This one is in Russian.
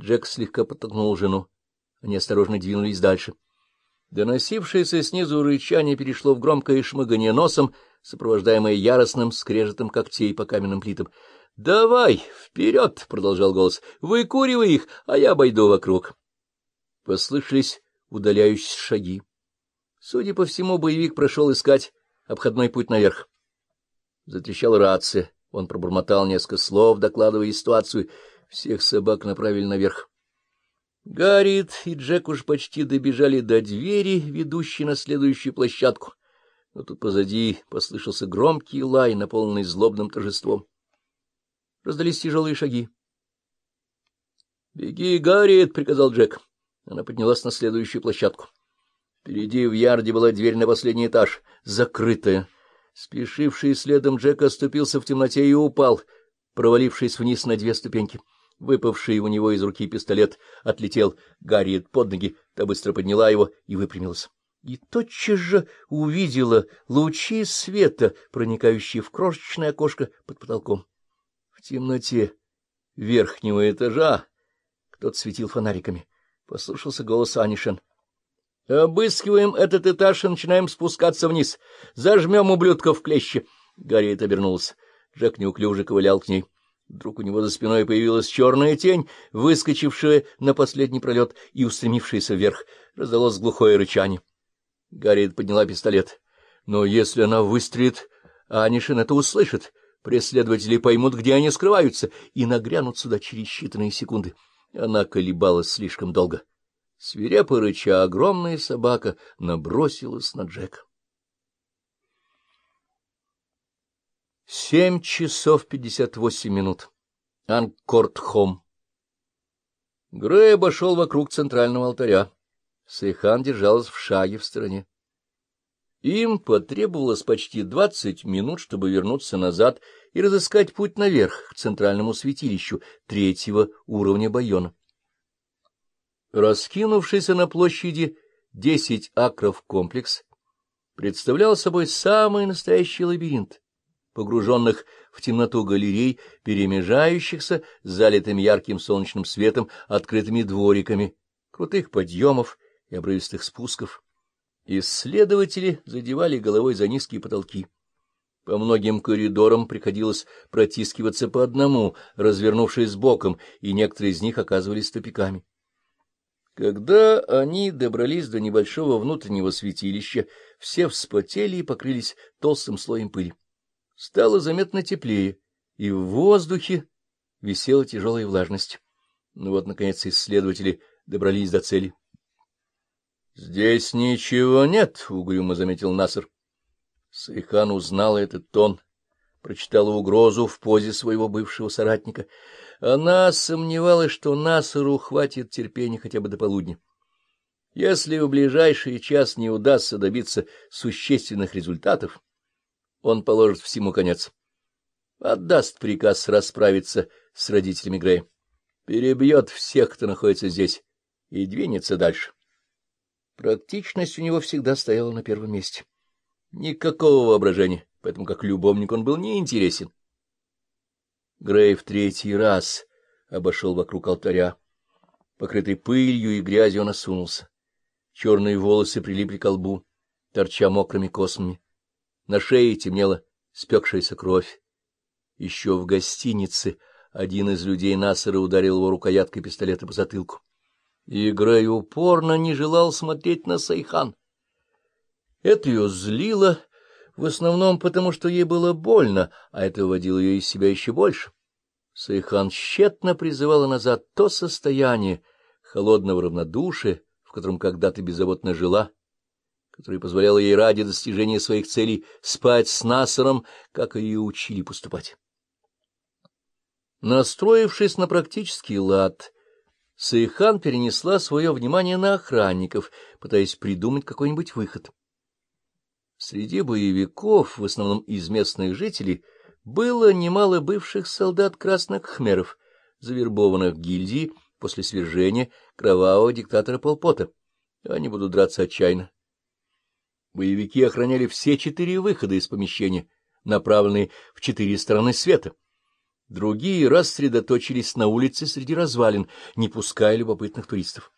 Джек слегка подтолкнул жену. Они осторожно двинулись дальше. Доносившееся снизу рычание перешло в громкое шмыгание носом, сопровождаемое яростным скрежетом когтей по каменным плитам. — Давай, вперед! — продолжал голос. — Выкуривай их, а я обойду вокруг. Послышались удаляющиеся шаги. Судя по всему, боевик прошел искать обходной путь наверх. Затрещала рация. Он пробормотал несколько слов, докладывая ситуацию. Всех собак направили наверх. Гарриет и Джек уж почти добежали до двери, ведущей на следующую площадку. Но тут позади послышался громкий лай, наполненный злобным торжеством. Раздались тяжелые шаги. — Беги, Гарриет! — приказал Джек. Она поднялась на следующую площадку. Впереди в ярде была дверь на последний этаж, закрытая. Спешивший следом Джек оступился в темноте и упал, провалившись вниз на две ступеньки. Выпавший у него из руки пистолет отлетел Гарриет под ноги, та быстро подняла его и выпрямилась. И тотчас же увидела лучи света, проникающие в крошечное окошко под потолком. В темноте верхнего этажа кто-то светил фонариками. Послушался голос Анишин. — Обыскиваем этот этаж и начинаем спускаться вниз. Зажмем ублюдков в клещи. Гарриет обернулся. Джек неуклюже ковылял к ней. Вдруг у него за спиной появилась черная тень, выскочившая на последний пролет и устремившаяся вверх. Раздалось глухое рычание. Гарриет подняла пистолет. Но если она выстрелит, Анишин это услышит. Преследователи поймут, где они скрываются, и нагрянут сюда через считанные секунды. Она колебалась слишком долго. Свирепо рыча, огромная собака набросилась на Джека. Семь часов пятьдесят восемь минут. Анкорт-Хом. Грей обошел вокруг центрального алтаря. Сейхан держалась в шаге в стороне. Им потребовалось почти двадцать минут, чтобы вернуться назад и разыскать путь наверх, к центральному святилищу третьего уровня Байона. Раскинувшийся на площади десять акров комплекс представлял собой самый настоящий лабиринт погруженных в темноту галерей, перемежающихся залитым ярким солнечным светом открытыми двориками, крутых подъемов и обрывистых спусков. Исследователи задевали головой за низкие потолки. По многим коридорам приходилось протискиваться по одному, развернувшись боком, и некоторые из них оказывались тупиками. Когда они добрались до небольшого внутреннего святилища, все вспотели и покрылись толстым слоем пыли. Стало заметно теплее, и в воздухе висела тяжелая влажность. Ну вот, наконец, исследователи добрались до цели. — Здесь ничего нет, — угрюмо заметил Наср. Сайхан узнала этот тон, прочитала угрозу в позе своего бывшего соратника. Она сомневалась, что Насару хватит терпения хотя бы до полудня. Если в ближайший час не удастся добиться существенных результатов, он положит всему конец. Отдаст приказ расправиться с родителями Грея. Перебьет всех, кто находится здесь, и двинется дальше. Практичность у него всегда стояла на первом месте. Никакого воображения, поэтому как любовник он был неинтересен. Грей в третий раз обошел вокруг алтаря. Покрытый пылью и грязью он осунулся. Черные волосы прилипли к лбу, торча мокрыми космами. На шее темнела спекшаяся кровь. Еще в гостинице один из людей Насара ударил его рукояткой пистолета по затылку. И Грей упорно не желал смотреть на Сайхан. Это ее злило, в основном потому, что ей было больно, а это выводило ее из себя еще больше. Сайхан тщетно призывала назад то состояние холодного равнодушия, в котором когда-то беззаботно жила, которое позволяло ей ради достижения своих целей спать с Насаром, как ее учили поступать. Настроившись на практический лад, Сайхан перенесла свое внимание на охранников, пытаясь придумать какой-нибудь выход. Среди боевиков, в основном из местных жителей, было немало бывших солдат красных кхмеров, завербованных в гильдии после свержения кровавого диктатора Пол Пота. Они будут драться отчаянно. Боевики охраняли все четыре выхода из помещения, направленные в четыре стороны света. Другие рассредоточились на улице среди развалин, не пуская любопытных туристов.